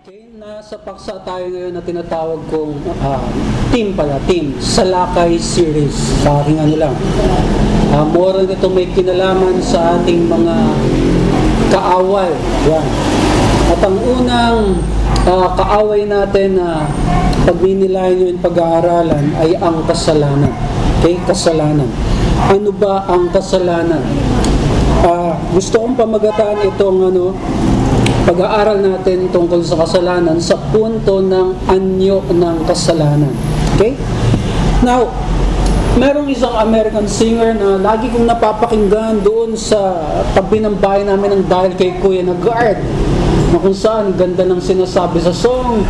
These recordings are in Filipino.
Okay, nasa paksa tayo ngayon na tinatawag kong ah, team pala, team, Salakay Series. Sa aking ano lang. Uh, more nito may kinalaman sa ating mga kaaway. Yan. At ang unang ah, kaaway natin na pagninilayan nyo yung pag-aaralan ay ang kasalanan. Okay, kasalanan. Ano ba ang kasalanan? Ah, gusto kong pamagataan itong ano, pag-aaral natin tungkol sa kasalanan sa punto ng anyo ng kasalanan. Okay? Now, merong isang American singer na lagi kong napapakinggan doon sa tabi ng bahay namin ng dahil kay Kuya na guard na kung saan ganda ng sinasabi sa song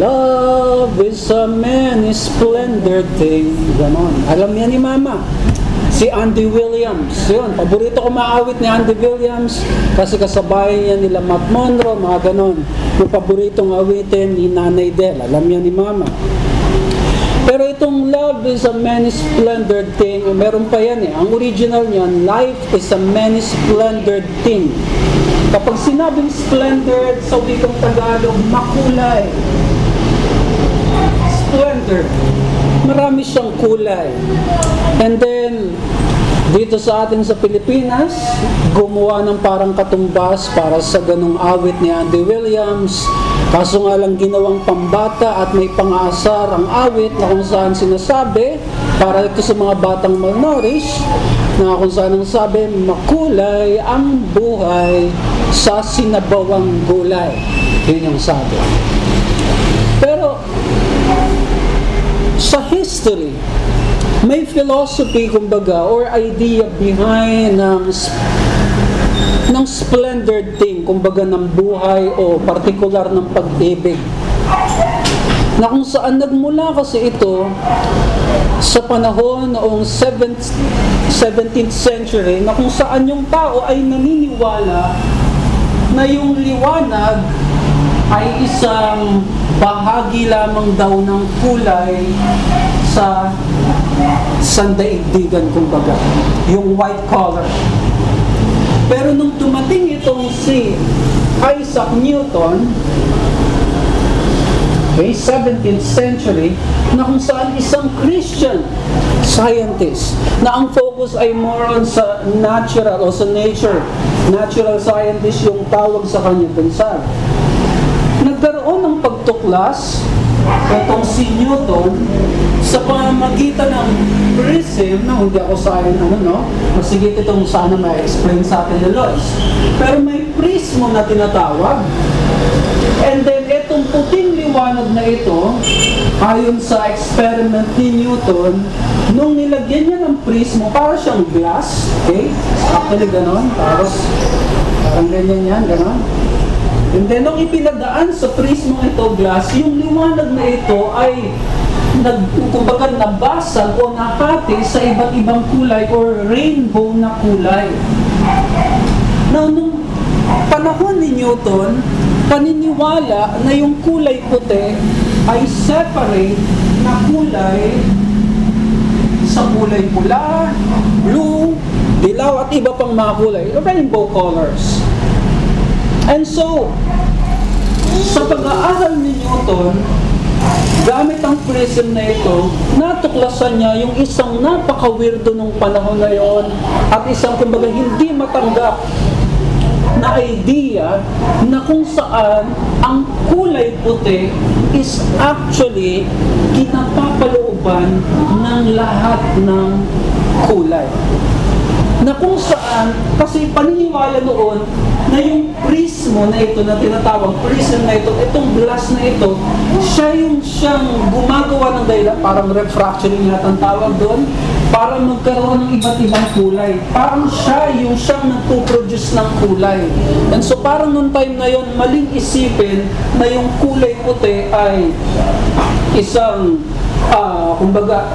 Love is a many splendid thing ganon alam niya ni Mama si Andy Williams. Yun, paborito ko maawit ni Andy Williams kasi kasabay niya nila Matt Monroe, mga ganon. Yung paboritong awitin ni Nanay Del, alam niya ni Mama. Pero itong love is a many splendored thing, meron pa yan eh. Ang original niyan, life is a many splendored thing. Kapag sinabing splendid sa wikang Tagalog, makulay. Splendor. Marami siyang kulay. And then, dito sa atin sa Pilipinas, gumawa ng parang katumbas para sa ganong awit ni Andy Williams. Kaso nga lang ginawang pambata at may pang-aasar ang awit na kung saan sinasabi, para ito sa mga batang malnourished, na kung saan ang sabi, makulay ang buhay sa sinabawang gulay. Yun yung sabi. Pero, sa history, philosophy kumbaga or idea behind ng ng splendid thing kumbaga ng buhay o particular ng pag-ibig. Na kung saan nagmula kasi ito sa panahon noong 7th, 17th century na kung saan yung tao ay naniniwala na yung liwanag ay isang bahagi lamang daw ng kulay sa sandaigdigan kumbaga, yung white collar. Pero nung dumating itong si Isaac Newton, okay, 17th century, na kung saan isang Christian scientist na ang focus ay more on sa natural o sa nature. Natural scientist yung tawag sa kanya dun sa nagkaroon ng pagtuklas itong si Newton sa pamamagitan ng prism na hindi ako sa akin ano no masigit itong sana may explain sa atin ni Lois pero may prismo na tinatawag. And then itong puting liwanag na ito ayon sa experiment ni Newton nung nilagyan niya ng prismo para siyang glass okay? Actually ganon. Tapos parang ganyan yan ganon. And then, nung ipinadaan sa prismo ito glass, yung liwanag na ito ay nag, kumbaga nabasag o nahati sa iba't ibang kulay or rainbow na kulay. Now, nung panahon ni Newton, paniniwala na yung kulay puti ay separate na kulay sa kulay pula, blue, dilaw at iba pang mga kulay, rainbow colors. And so, sa pag-aaral ni Newton, gamit ang prism na ito, natuklasan niya yung isang napaka-weirdo nung panahon na yon at isang kumbaga hindi matanggap na idea na kung saan ang kulay puti is actually kinapapalooban ng lahat ng kulay. Na kung saan, kasi paniniwala noon na yung prismo na ito na tinatawag, prism na ito, itong glass na ito, siya yung siyang gumagawa ng dahilan, parang refraction yung lahat ang tawag doon, para magkaroon ng iba't ibang kulay. Parang siya yung siyang nagpo-produce ng kulay. And so parang nung time na yon maling isipin na yung kulay puti ay isang, uh, kumbaga,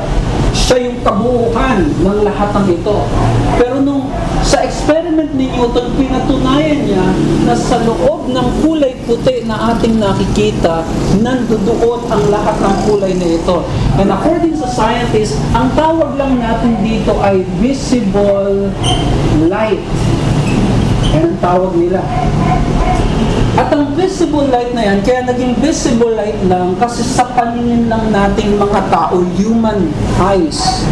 siya yung kabuuan ng lahat ng ito. Pero nung sa experiment ni Newton, pinatunayan niya na sa loob ng kulay puti na ating nakikita, nandoon ang lahat ng kulay na ito. And according sa scientists, ang tawag lang natin dito ay visible light. Yan ang tawag nila. At ang visible light na yan, kaya naging visible light lang kasi sa paningin lang nating mga tao, human eyes.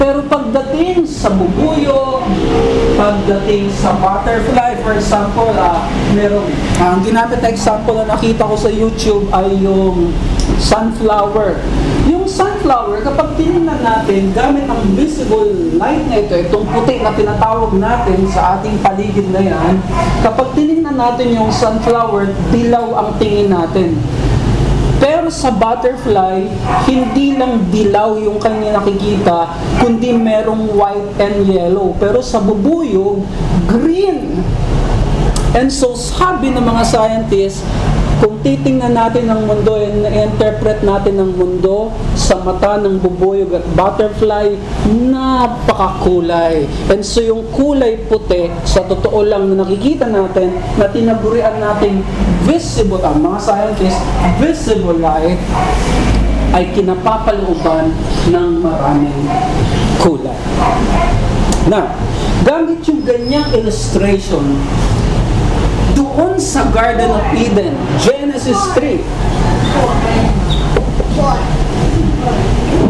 Pero pagdating sa bubuyo, pagdating sa butterfly, for example, uh, meron, uh, ang ginamit na example na nakita ko sa YouTube ay yung sunflower. Yung sunflower, kapag tinignan natin, gamit ang visible light na ito, itong puti na tinatawag natin sa ating paligid na yan, kapag tinignan natin yung sunflower, dilaw ang tingin natin. Pero sa butterfly, hindi lang dilaw yung kanya nakikita, kundi merong white and yellow. Pero sa bubuyog, green. And so sabi ng mga scientists, kung titingnan natin ang mundo and interpret natin ang mundo sa mata ng bubuyog at butterfly, napakakulay. And so yung kulay puti, sa totoo lang na nakikita natin, na tinagurian natin visible, ang mga scientists, visible light, ay kinapapalooban ng maraming kulay. Na, gamit yung ganyang illustration, doon sa Garden of Eden, Genesis 3,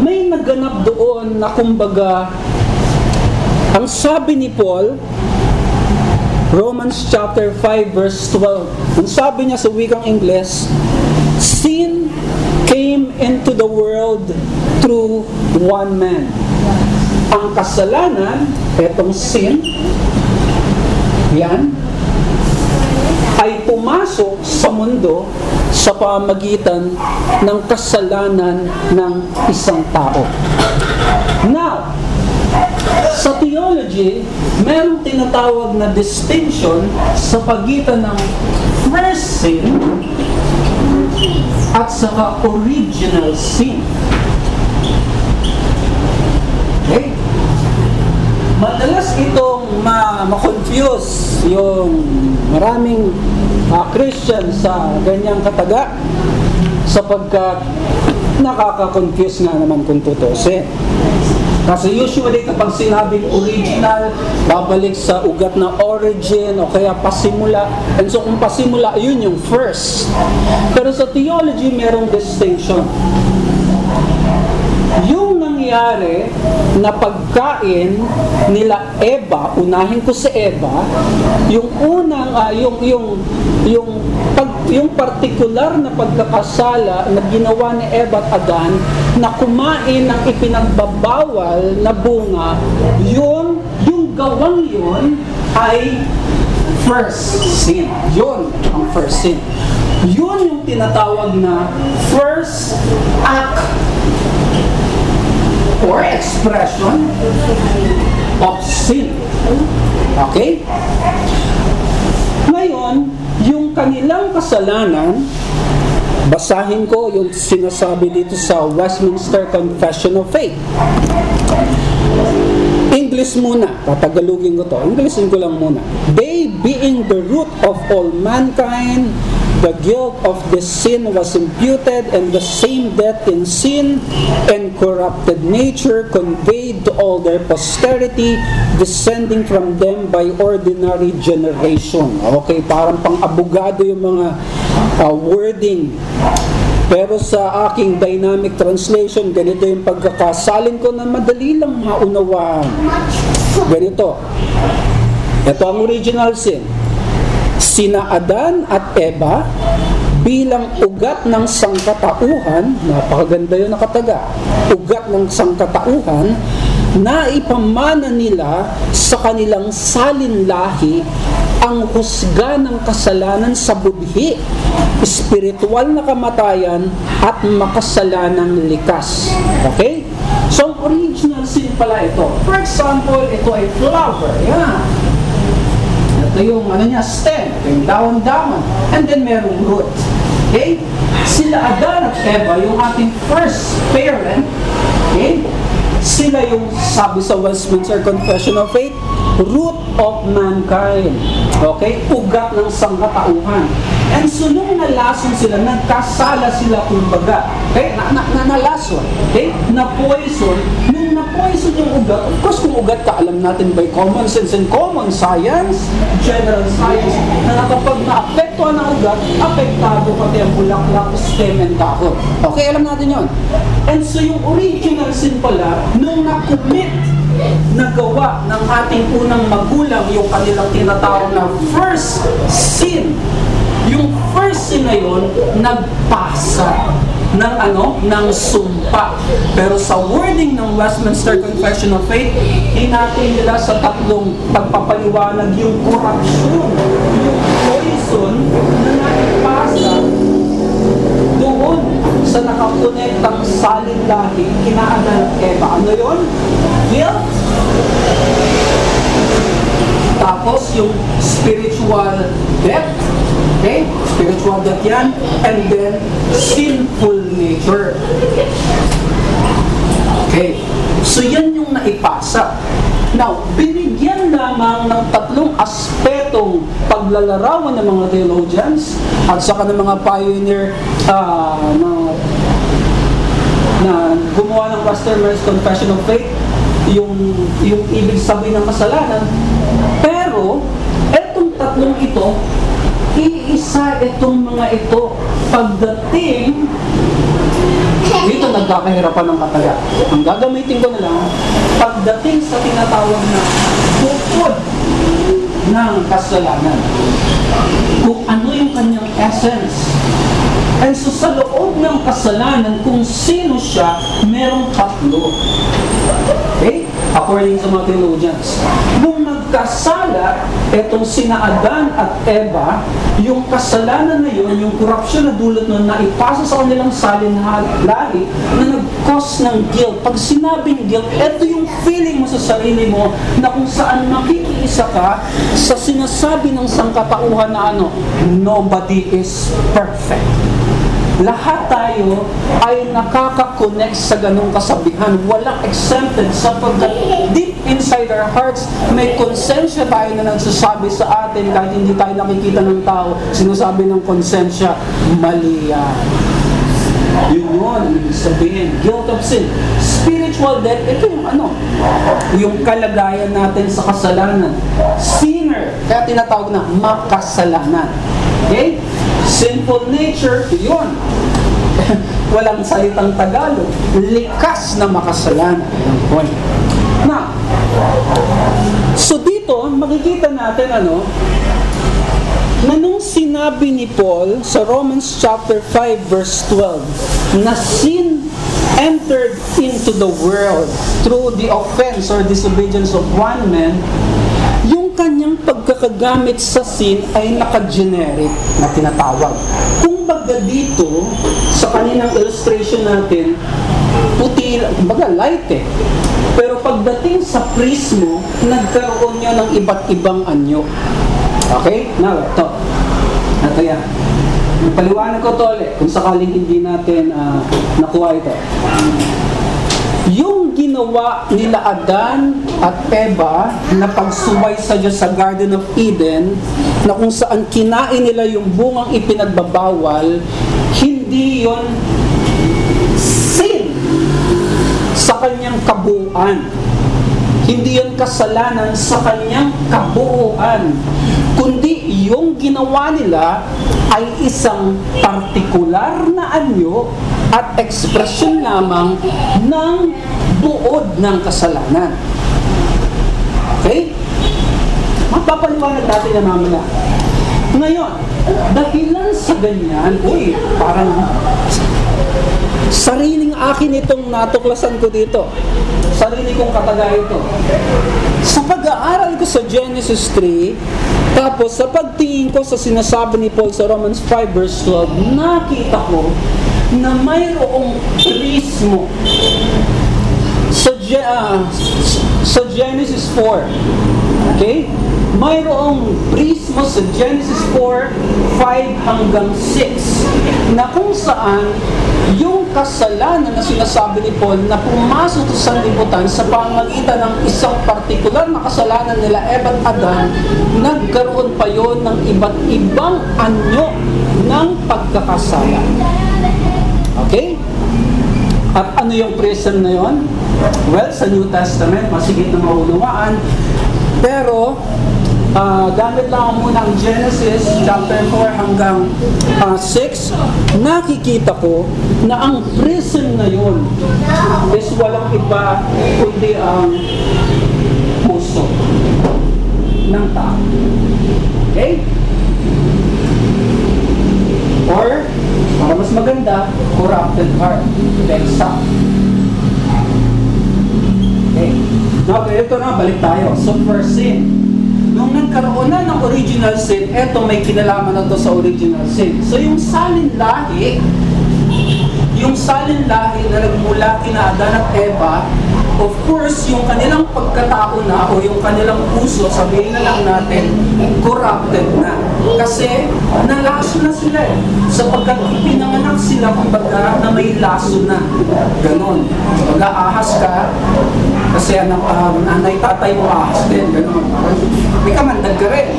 may naganap doon na kumbaga, ang sabi ni Paul, Romans chapter 5 verse 12, ang sabi niya sa wikang Ingles, Sin came into the world through one man. Ang kasalanan, etong sin, yan, pumasok sa mundo sa pamagitan ng kasalanan ng isang tao. Now, sa theology, merong tinatawag na distinction sa pagitan ng first sin at saka original sin. Okay? Madalas itong ma-confuse yung maraming uh, Christian sa ganyang kataga sapagkat nakaka-confuse nga naman kung tutusin. Kasi usually kapag sinabing original, babalik sa ugat na origin o kaya pasimula. And so kung pasimula, yun yung first. Pero sa theology, merong distinction. Yung nangyari na pagkain nila Eva, unahin ko si Eva, yung unang uh, yung yung yung pag, yung partikular na pagkakasala na ginawa ni Eva at Adan na kumain ng ipinagbabawal na bunga, yun, yung gawang yun ay first sin. Yun ang first sin. Yun yung tinatawag na first act or expression of sin. Okay? Ngayon, yung kanilang kasalanan, basahin ko yung sinasabi dito sa Westminster Confession of Faith. English muna, tatagalugin ko to. Englishin ko lang muna. They being the root of all mankind, the guilt of the sin was imputed, and the same death in sin and corrupted nature conveyed to all their posterity, descending from them by ordinary generation. Okay, parang pang-abogado yung mga uh, wording. Pero sa aking dynamic translation, ganito yung pagkakasalin ko na madali lang maunawaan. Ganito. Ito ang original sin sina Adan at Eva bilang ugat ng sangkatauhan, napakaganda yun nakataga, ugat ng sangkatauhan, na ipamana nila sa kanilang salinlahi ang husga ng kasalanan sa budhi, espiritual na kamatayan at makasalanang likas. Okay? So, original sin pala ito. For example, ito ay flower. Yan. Ito yung ano niya, stem. Yung daon-daon. And then merong root. Okay? Sila Adan at Eva, yung ating first parent, okay? Sila yung sabi sa Westminster Confession of Faith, root of mankind. Okay? Ugat ng sangkatauhan. And so nung nalason sila, nagkasala sila kumbaga. Okay? Na, na, na nalason. Okay? Na poison. Nung poison yung ugat, of course kung ugat ka, alam natin by common sense and common science, general science, na kapag naapektuhan ng ugat, apektado pati ang bulaklak, stem, and dahon. Okay, alam natin yon. And so yung original sin pala, nung na-commit nagawa ng ating unang magulang yung kanilang tinatawag na first sin. Yung first sin na yun, nagpasa ng ano, ng sumpa. Pero sa wording ng Westminster Confession of Faith, hinatin nila sa tatlong pagpapaliwanag yung corruption, yung poison na naipasa doon sa nakakonektang salin lahi kina Adan at Eva. Ano yun? Guilt. Tapos yung spiritual death. Okay? Death yan. And then, sinful nature. Okay? So yan yung naipasa. Now, binigyan lamang ng tatlong aspetong paglalarawan ng mga theologians at saka ng mga pioneer uh, na, na gumawa ng Westerners Confession of Faith, yung, yung ibig sabihin ng kasalanan. Pero, etong tatlong ito, iisa itong mga ito pagdating dito nagkakahirapan ng kataga. Ang gagamitin ko na lang, pagdating sa tinatawag na bukod ng kasalanan. Kung ano yung kanyang essence. And so sa loob ng kasalanan, kung sino siya, merong tatlo. Okay? According sa mga theologians. Nung nagkasala, etong sina Adan at Eva, yung kasalanan na yun, yung korupsyon na dulot nun, na ipasa sa kanilang salin lahi, na nag-cause ng guilt. Pag sinabing guilt, eto yung feeling mo sa sarili mo na kung saan makikiisa ka sa sinasabi ng sangkatauhan na ano, nobody is perfect lahat tayo ay nakaka-connect sa ganong kasabihan. Walang exempted sapagkat deep inside our hearts, may konsensya tayo na nagsasabi sa atin kahit hindi tayo nakikita ng tao, sinasabi ng konsensya, mali yan. Yun yun, ibig sabihin, guilt of sin. Spiritual death, ito yung ano, yung kalagayan natin sa kasalanan. Sinner, kaya tinatawag na makasalanan. Okay? Sinful nature, yun. Walang salitang Tagalog. Likas na makasalanan. Point. Na, so dito, makikita natin ano, na nung sinabi ni Paul sa Romans chapter 5 verse 12 na sin entered into the world through the offense or disobedience of one man, yung kanyang pagkakagamit sa sin ay naka-generic na tinatawag. Kung baga dito, sa kaninang illustration natin, puti, baga light eh. Pero pagdating sa prismo, nagkaroon niya ng iba't ibang anyo. Okay? Now, ito. Ito yan. Paliwanag ko to ulit kung sakaling hindi natin uh, nakuha ito. Yung ginawa nila Adan at Eva na pagsuway sa Diyos sa Garden of Eden na kung saan kinain nila yung bungang ipinagbabawal, hindi yon sin sa kanyang kabuuan. Hindi yan kasalanan sa kanyang kabuuan kundi yung ginawa nila ay isang partikular na anyo at ekspresyon lamang ng buod ng kasalanan. Okay? Mapapaliwanag natin na mamaya. Ngayon, dahilan sa ganyan, uy, parang sariling akin itong natuklasan ko dito. Sarili kong katagay ito. Sa pag-aaral ko sa Genesis 3, tapos sa pagtingin ko sa sinasabi ni Paul sa Romans 5 verse 12, nakita ko na mayroong prismo uh, sa Genesis 4. Okay? mayroong prismo sa Genesis 4, 5 hanggang 6 na kung saan yung kasalanan na sinasabi ni Paul na pumasok sa sanlibutan sa pamagitan ng isang partikular na kasalanan nila Eva at Adan, nagkaroon pa yon ng iba't ibang anyo ng pagkakasala. Okay? At ano yung prison na yon? Well, sa New Testament, masigit na maunawaan. Pero, uh, gamit lang muna ang Genesis chapter 4 hanggang uh, 6, nakikita ko na ang prison na yon is walang iba kundi ang puso ng tao. Okay? Or, para mas maganda, corrupted heart. Teksa. Okay. Now, ito na, balik tayo. So, first sin. Nung nagkaroon na ng original sin, eto may kinalaman na to sa original sin. So, yung salin lahi, yung salin lahi na nagmula kina Adan at Eva, of course, yung kanilang pagkatao na o yung kanilang puso, sabihin na lang natin, corrupted na. Kasi nalaso na sila eh. Sapagkat pinanganak sila kumbaga na may laso na. Ganon. Pag-aahas ka, kasi anak, um, nanay, tatay mo ahas din. Ganon. May kamandag ka rin.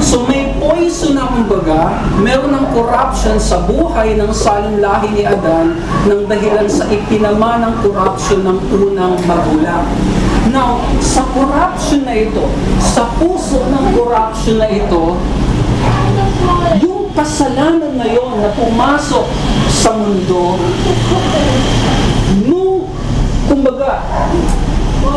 So may poison na kumbaga, meron ng corruption sa buhay ng salin lahi ni Adan nang dahilan sa ipinama ng corruption ng unang magulang. Now, sa corruption na ito, sa puso ng corruption na ito, kasalanan na yon na pumasok sa mundo, no, kumbaga,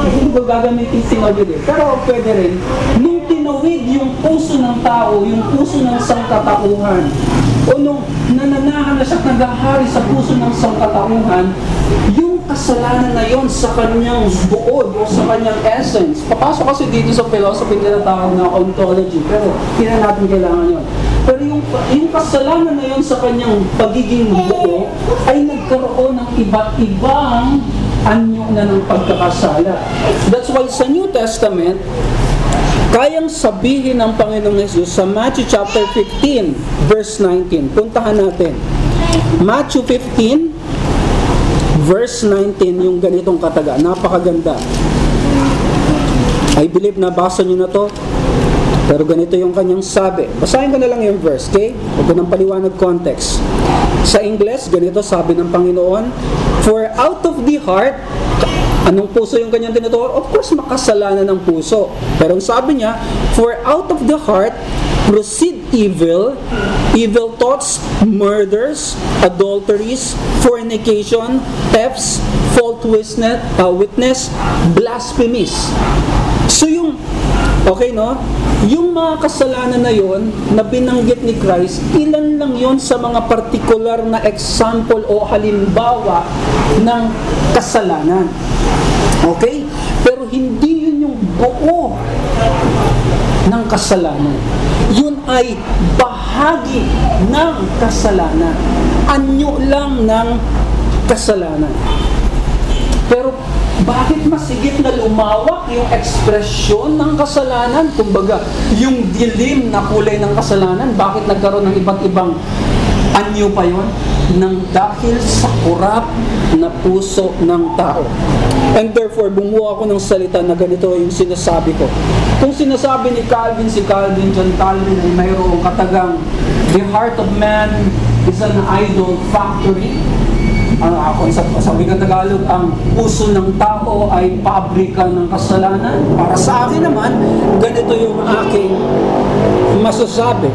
hindi ko gagamitin tinawid eh. Pero pwede rin, nung tinawid yung puso ng tao, yung puso ng sangkatauhan, o nung nananahan na siya nagahari sa puso ng sangkatauhan, yung kasalanan na yon sa kanyang buod o sa kanyang essence. Papasok kasi dito sa philosophy na tawag na ontology, pero hindi na natin kailangan yon. Pero yung, yung kasalanan na yon sa kanyang pagiging buo ay nagkaroon ng iba't ibang anyo na ng pagkakasala. That's why sa New Testament, kayang sabihin ng Panginoong Yesus sa Matthew chapter 15, verse 19. Puntahan natin. Matthew 15, verse 19, yung ganitong kataga. Napakaganda. I believe na basa nyo na to. Pero ganito yung kanyang sabi. Basahin ko na lang yung verse, okay? Huwag ko ng paliwanag context. Sa English, ganito sabi ng Panginoon, For out of the heart, anong puso yung kanyang tinuturo? Of course, makasalanan ng puso. Pero ang sabi niya, For out of the heart, proceed evil, evil thoughts, murders, adulteries, fornication, thefts, false witness, uh, witness blasphemies. So yung Okay, no? Yung mga kasalanan na yon na binanggit ni Christ, ilan lang yon sa mga partikular na example o halimbawa ng kasalanan. Okay? Pero hindi yun yung buo ng kasalanan. Yun ay bahagi ng kasalanan. Anyo lang ng kasalanan. Pero bakit masigit na lumawak yung ekspresyon ng kasalanan? Kumbaga, yung dilim na kulay ng kasalanan, bakit nagkaroon ng iba't ibang anyo pa yon? Nang dahil sa kurap na puso ng tao. And therefore, bumuha ako ng salita na ganito yung sinasabi ko. Kung sinasabi ni Calvin, si Calvin, John Calvin ay mayroong katagang, the heart of man is an idol factory ang ako sa, sa wikang Tagalog, ang puso ng tao ay pabrika ng kasalanan. Para sa akin naman, ganito yung aking masasabi.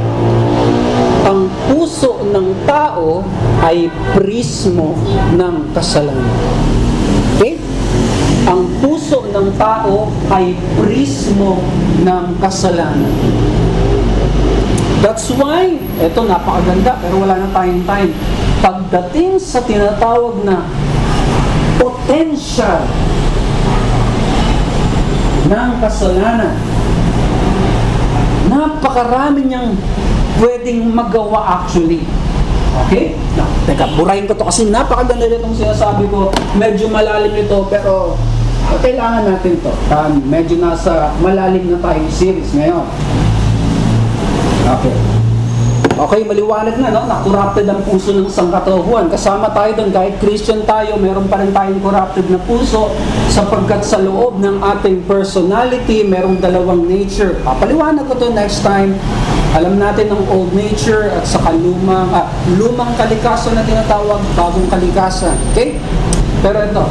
Ang puso ng tao ay prismo ng kasalanan. Okay? Ang puso ng tao ay prismo ng kasalanan. That's why, eto napakaganda pero wala na tayong time pagdating sa tinatawag na potential ng kasalanan, napakarami niyang pwedeng magawa actually. Okay? No, teka, burahin ko to kasi napakaganda rin itong sinasabi ko. Medyo malalim ito pero kailangan natin to. Um, medyo nasa malalim na tayo series ngayon. Okay. Okay, maliwanag na, no? Na corrupted ang puso ng sangkatauhan. Kasama tayo doon, kahit Christian tayo, meron pa rin tayong corrupted na puso sapagkat sa loob ng ating personality, merong dalawang nature. Papaliwanag ko to next time. Alam natin ang old nature at saka lumang, ah, lumang kalikasan na tinatawag, bagong kalikasan. Okay? Pero ito,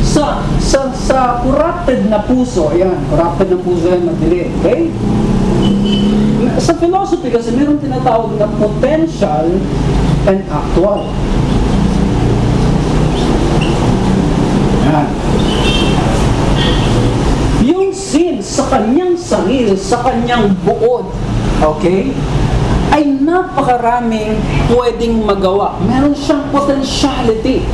sa, sa, sa corrupted na puso, ayan, corrupted na puso yan, madilim. Okay? Philosophy kasi meron tinatawag na potential and actual. Yan. Yung sin sa kanyang sarili, sa kanyang buod, okay, ay napakaraming pwedeng magawa. Meron siyang potentiality.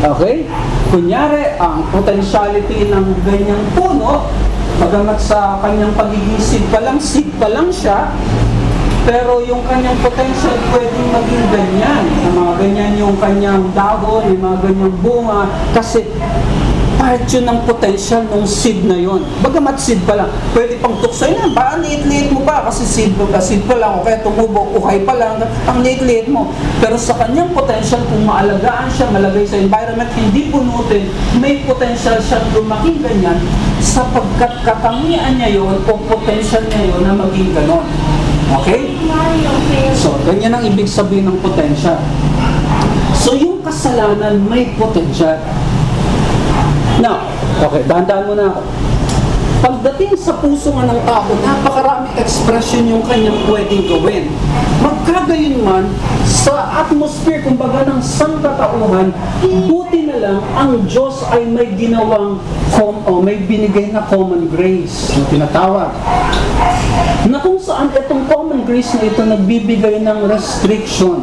Okay? Kunyari, ang potentiality ng ganyang puno, bagamat sa kanyang pagiging seed pa lang, seed pa lang siya, pero yung kanyang potential pwedeng maging ganyan. Ang mga ganyan yung kanyang dahon, yung mga ganyang bunga, kasi part yun ng potential ng seed na yon. Bagamat seed pa lang, pwede pang tuksoy na, parang liit-liit mo pa kasi seed, seed pa lang, o kaya tumubo, uhay pa lang, ang liit-liit mo. Pero sa kanyang potential, kung maalagaan siya, malagay sa environment, hindi punutin, may potential siya lumaking ganyan sapagkat katangian niya yon o potential niya yon na maging ganon. Okay? So, ganyan ang ibig sabihin ng potential. So, yung kasalanan may potential. Now, okay, dahan-dahan muna ako. Pagdating sa puso nga ng tao, napakaraming expression yung kanyang pwedeng gawin. Magkagayon man, sa atmosphere, kumbaga ng sangkatauhan, buti na lang ang Diyos ay may ginawang, o may binigay na common grace, yung tinatawag. Saan itong common grace na ito nagbibigay ng restriction.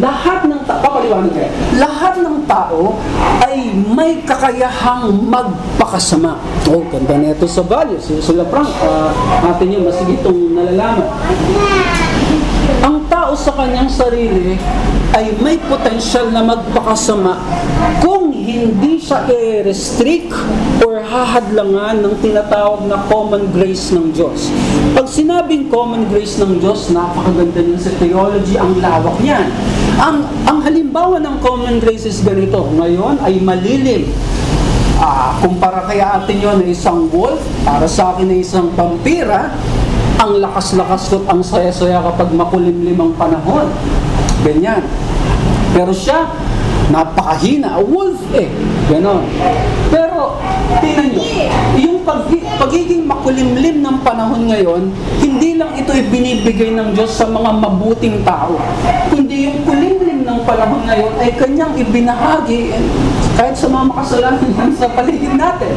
Lahat ng tao, papaliwanag kayo, lahat ng tao ay may kakayahang magpakasama. Oh, ganda na ito sa values. Sila Frank, uh, natin yun, masigit itong nalalaman. Ang tao sa kanyang sarili ay may potensyal na magpakasama kung hindi siya i-restrict or hahadlangan ng tinatawag na common grace ng Diyos. Pag sinabing common grace ng Diyos, napakaganda niyan sa theology, ang lawak niyan. Ang, ang halimbawa ng common grace is ganito, ngayon ay malilim. Ah, kumpara kaya atin yon na isang wolf, para sa akin na isang vampira, ang lakas-lakas ko't ang saya-saya kapag makulimlim ang panahon. Ganyan. Pero siya, napakahina. A wolf eh. Ganon. Pero, tingnan nyo, yung pag, pagiging makulimlim ng panahon ngayon, hindi lang ito ibinibigay ng Diyos sa mga mabuting tao, kundi yung kulimlim ng panahon ngayon ay kanyang ibinahagi kahit sa mga makasalanan sa paligid natin.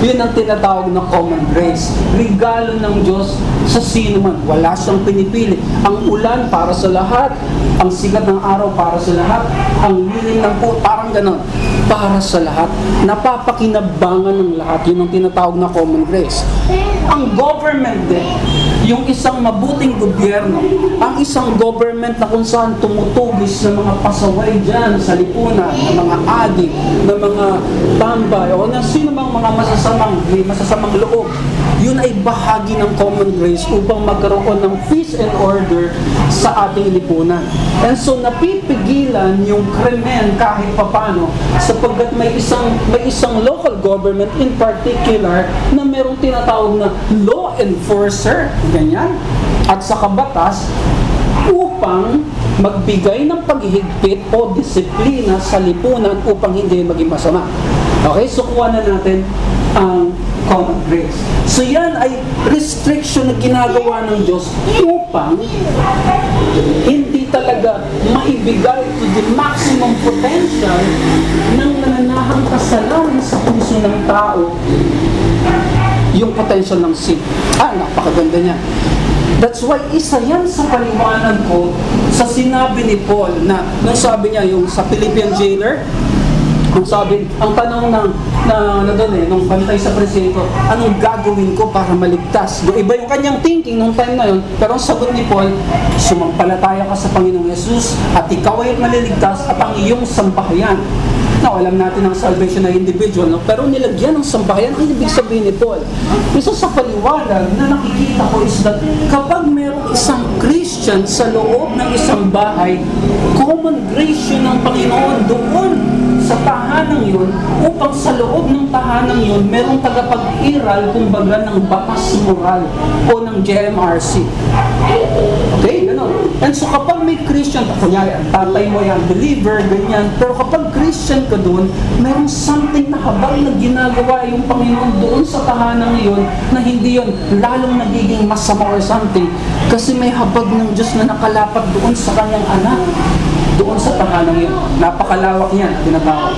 Yun ang tinatawag na common grace. Regalo ng Diyos sa sino man. Wala siyang pinipili. Ang ulan para sa lahat, ang sigat ng araw para sa lahat, ang lilim ng po, parang ganon, para sa lahat. Napapakinabangan ng lahat. Yun ang tinatawag na common grace. Ang government din, yung isang mabuting gobyerno, ang isang government na kung saan tumutugis ng mga pasaway dyan sa lipunan, ng mga adik, ng mga tambay, o ng sino mang mga masasamang, may masasamang loob, yun ay bahagi ng common grace upang magkaroon ng peace and order sa ating lipunan. And so napipigilan yung krimen kahit papano sapagkat may isang may isang local government in particular na merong tinatawag na law enforcer, ganyan, at sa kabatas upang magbigay ng paghihigpit o disiplina sa lipunan upang hindi maging masama. Okay, so kuha na natin ang common grace. So yan ay restriction na ginagawa ng Diyos upang hindi talaga maibigay to the maximum potential ng nananahang kasalanan sa puso ng tao yung potential ng sin. Ah, napakaganda niya. That's why isa yan sa paliwanag ko sa sinabi ni Paul na nung sabi niya yung sa Philippian jailer, ang sabi, ang tanong ng na, na doon eh, nung bantay sa presinto, anong gagawin ko para maligtas? Iba yung kanyang thinking nung time na yun, pero ang sagot ni Paul, sumampalataya ka sa Panginoong Yesus at ikaw ay maliligtas at ang iyong sambahayan. Now, alam natin ang salvation ng individual, no? pero nilagyan ng sambahayan, ang ibig sabihin ni Paul. Isa sa paliwanag na nakikita ko is that kapag mayroong isang Christian sa loob ng isang bahay, common grace ng Panginoon doon sa tahanang yun upang sa loob ng tahanang yun merong tagapag-iral kumbaga ng batas moral o ng JMRC. Okay, gano'n. And so kapag may Christian, kunyari, ang tatay mo yan, believer, ganyan, pero kapag Christian ka doon, merong something na habang na ginagawa yung Panginoon doon sa tahanang yun, na hindi yun lalong nagiging masama or something, kasi may habag ng Diyos na nakalapat doon sa kanyang anak doon sa tahanang yun. Napakalawak niyan, tinatawag.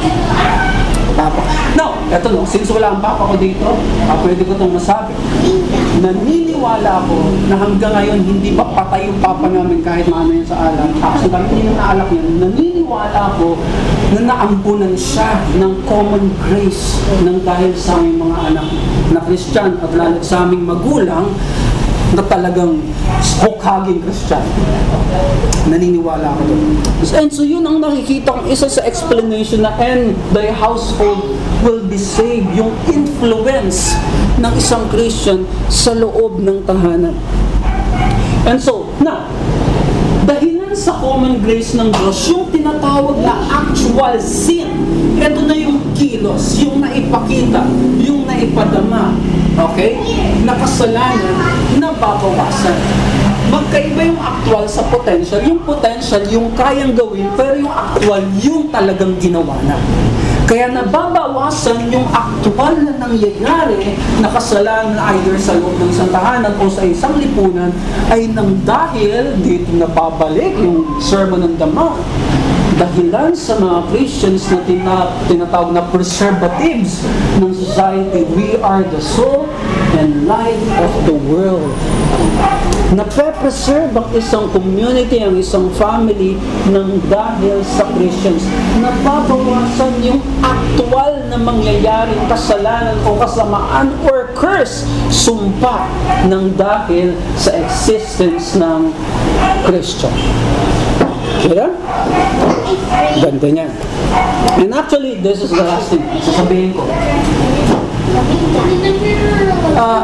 Papa. Now, eto no, since wala ang papa ko dito, ah, pwede ko itong masabi. Naniniwala ako na hanggang ngayon hindi pa patay yung papa namin kahit maano yan sa alam. Actually, kami hindi na naalak yan. Naniniwala ako na naampunan siya ng common grace ng dahil sa aming mga anak na Christian at lalo sa aming magulang na talagang hokhaging Christian. Naniniwala ako doon. And so yun ang nakikita kong isa sa explanation na and thy household will be saved. Yung influence ng isang Christian sa loob ng tahanan. And so, now, dahilan sa common grace ng Diyos, yung tinatawag na actual sin, ito na yung kilos, yung naipakita, yung naipadama, okay, na kasalanan, nababawasan. Magkaiba yung actual sa potential. Yung potential, yung kayang gawin, pero yung actual, yung talagang ginawa na. Kaya nababawasan yung aktual na nangyayari na kasalanan either sa loob ng isang o sa isang lipunan ay nang dahil dito nababalik yung Sermon on the Mount dahilan sa mga Christians na tina, tinatawag na preservatives ng society. We are the soul and light of the world. Nape-preserve ang isang community, ang isang family ng dahil sa Christians. Nababawasan yung aktual na mangyayaring kasalanan o kasamaan or curse, sumpa ng dahil sa existence ng Christian. Kaya? Ganda niya. And actually, this is the last thing. Sasabihin ko. Uh,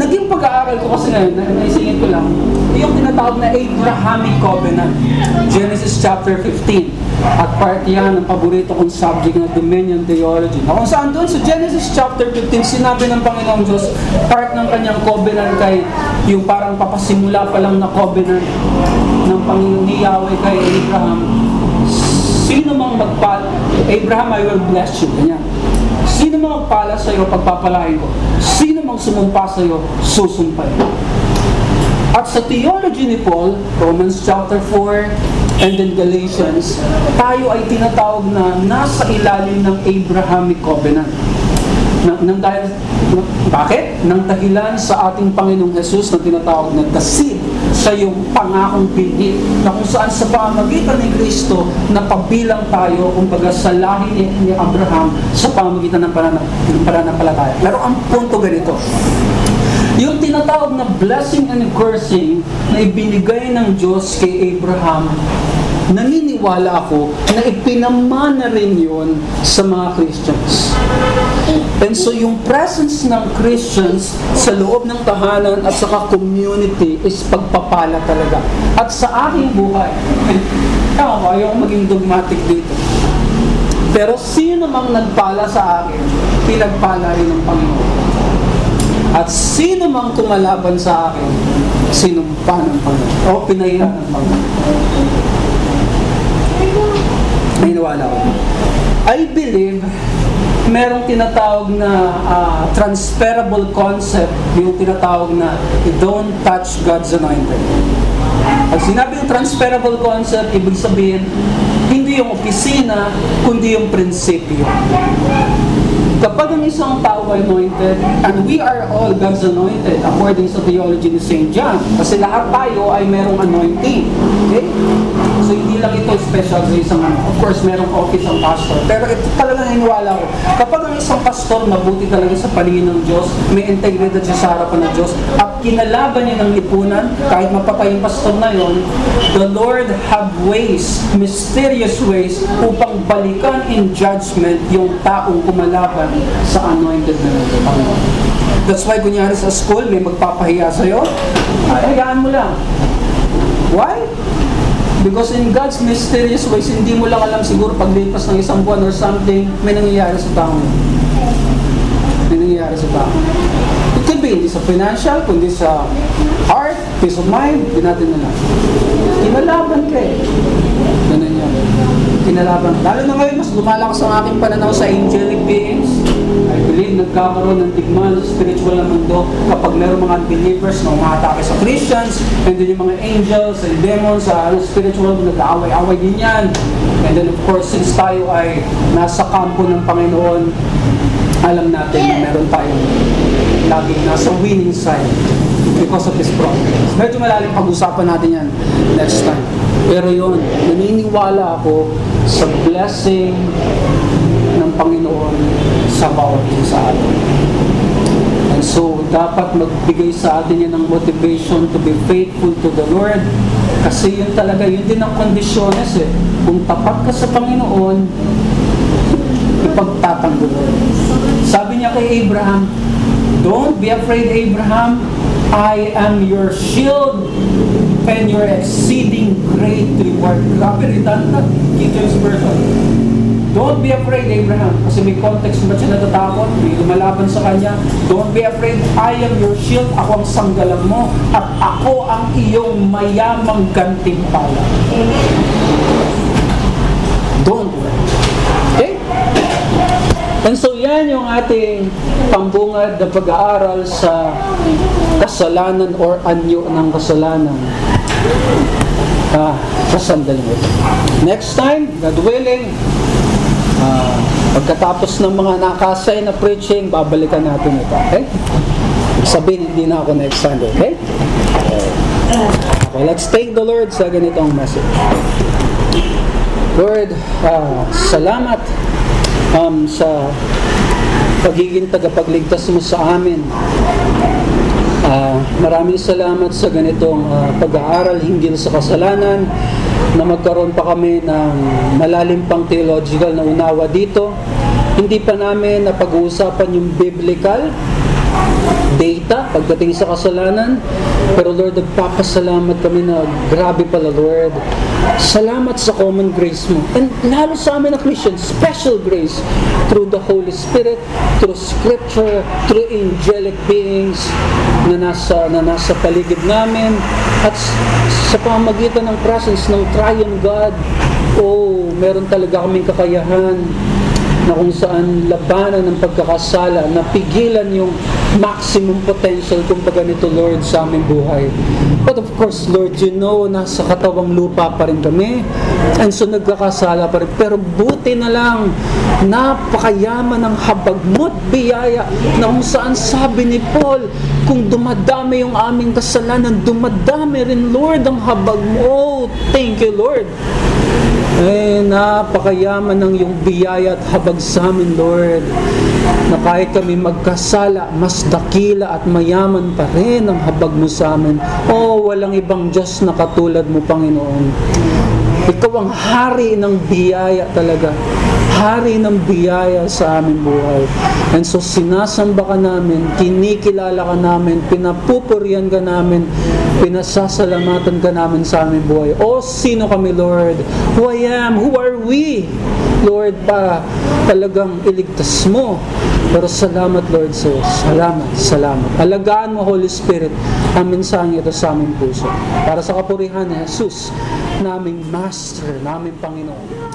naging pag-aaral ko kasi ngayon, na, naisingin ko lang, yung tinatawag na Abrahamic Covenant, Genesis chapter 15. At part yan ng paborito kong subject na Dominion Theology. Na kung saan doon sa Genesis chapter 15, sinabi ng Panginoong Diyos, part ng kanyang covenant kay yung parang papasimula pa lang na covenant ng Panginoon ni Yahweh kay Abraham, sino mang magpala, Abraham, I will bless you. Ganyan. Sino mang magpala sa iyo, pagpapalain ko. Sino mang sumumpa sa iyo, susumpay. At sa theology ni Paul, Romans chapter 4, and then Galatians, tayo ay tinatawag na nasa ilalim ng Abrahamic Covenant. Nang, nang dahil, bakit? Nang dahilan sa ating Panginoong Jesus na tinatawag na the seed sa iyong pangakong pinhi na kung saan sa pamagitan ni Kristo napabilang tayo kumbaga sa lahi ni, ni Abraham sa pamagitan ng, panana, ng pananampalataya. Pero ang punto ganito, yung tinatawag na blessing and cursing na ibinigay ng Diyos kay Abraham, naniniwala ako na ipinamana rin yun sa mga Christians. And so yung presence ng Christians sa loob ng tahanan at saka community is pagpapala talaga. At sa aking buhay, tama ko, ayaw maging dogmatic dito. Pero sino mang nagpala sa akin, pinagpala rin ng Panginoon. At sino mang kumalaban sa akin, sinumpa ng Panginoon. O pinahiya ng Panginoon. Naniniwala ko. I believe merong tinatawag na uh, transferable concept, yung tinatawag na don't touch God's anointed. Pag sinabi yung transferable concept, ibig sabihin, hindi yung opisina, kundi yung prinsipyo. Kapag ang isang tao ay anointed, and we are all God's anointed according sa theology ni St. John, kasi lahat tayo ay merong anointing. Okay? So hindi lang ito special sa isang ano. Of course, merong office ang pastor. Pero ito talaga naniniwala ko. Kapag ang isang pastor mabuti talaga sa paningin ng Diyos, may integridad siya sa harapan ng Diyos, at kinalaban niya ng lipunan, kahit mapatay yung pastor na yon, the Lord have ways, mysterious ways, upang balikan in judgment yung taong kumalaban sa anointed na ng Panginoon. That's why, kunyari sa school, may magpapahiya sa'yo, ay, hayaan mo lang. Why? Because in God's mysterious ways, hindi mo lang alam siguro paglipas ng isang buwan or something, may nangyayari sa tao. May nangyayari sa tao. It could be hindi sa financial, kundi sa heart, peace of mind, hindi natin alam. Kinalaban ka eh. Ganun yan. Kinalaban. Lalo na ngayon, mas lumalakas ang aking pananaw sa angelic beings. I believe nagkakaroon ng digmaan sa spiritual na mundo kapag meron mga unbelievers na umatake sa Christians, and then yung mga angels and demons sa ano, spiritual, nag-aaway-away din yan. And then of course, since tayo ay nasa kampo ng Panginoon, alam natin na meron tayong laging nasa winning side because of this providence. Medyo malalim pag-usapan natin yan next time. Pero yun, naniniwala ako sa blessing ng Panginoon sa bawat isa sa atin. And so, dapat magbigay sa atin yan ng motivation to be faithful to the Lord. Kasi yun talaga, yun din ang kondisyones eh. Kung tapat ka sa Panginoon, ipagtatanggol. Sabi niya kay Abraham, Don't be afraid, Abraham. I am your shield and your exceeding great reward. Grabe, redundant. King James Version. Don't be afraid, Abraham. Kasi may context ba't siya natatakot, may lumalaban sa kanya. Don't be afraid, I am your shield. Ako ang sanggalang mo. At ako ang iyong mayamang gantimpala. Don't worry. Okay? And so yan yung ating pambungad na pag-aaral sa kasalanan or anyo ng kasalanan. Ah, sa sandali ito. Next time, God willing, pagkatapos ng mga nakasay na preaching, babalikan natin ito. Okay? Sabihin, hindi na ako next Sunday. Okay? Okay, let's thank the Lord sa ganitong message. Lord, ah, salamat um, sa pagiging tagapagligtas mo sa amin. Ah, maraming salamat sa ganitong ah, pag-aaral hinggil sa kasalanan na magkaroon pa kami ng malalim pang theological na unawa dito. Hindi pa namin napag-uusapan yung biblical data pagdating sa kasalanan. Pero Lord, nagpapasalamat kami na grabe pala Lord. Salamat sa common grace mo. And lalo sa amin na Christian, special grace through the Holy Spirit, through Scripture, through angelic beings na nasa, na nasa paligid namin at sa pamagitan ng presence ng Triune God, oh, meron talaga kaming kakayahan na kung saan labanan ng pagkakasala, na pigilan yung maximum potential kumbaga nito Lord sa aming buhay. But of course, Lord, you know, nasa katawang lupa pa rin kami. And so nagkakasala pa rin. Pero buti na lang, napakayaman ng habag mo't biyaya na kung saan sabi ni Paul, kung dumadami yung aming kasalanan, dumadami rin Lord ang habag mo. Oh, thank you Lord. Eh, napakayaman ng iyong biyaya at habag sa amin, Lord. Na kahit kami magkasala, mas dakila at mayaman pa rin ang habag mo sa amin. Oh, walang ibang Diyos na katulad mo, Panginoon. Ikaw ang hari ng biyaya talaga. Hari ng biyaya sa aming buhay. And so sinasamba ka namin, kinikilala ka namin, pinapupurian ka namin, pinasasalamatan ka namin sa aming buhay. O sino kami, Lord? Who I am? Who are we? Lord, pa talagang iligtas mo. Pero salamat, Lord, iyo. Salamat, salamat. Alagaan mo, Holy Spirit, ang mensahe ito sa aming puso. Para sa kapurihan ni Jesus, naming Master, naming Panginoon.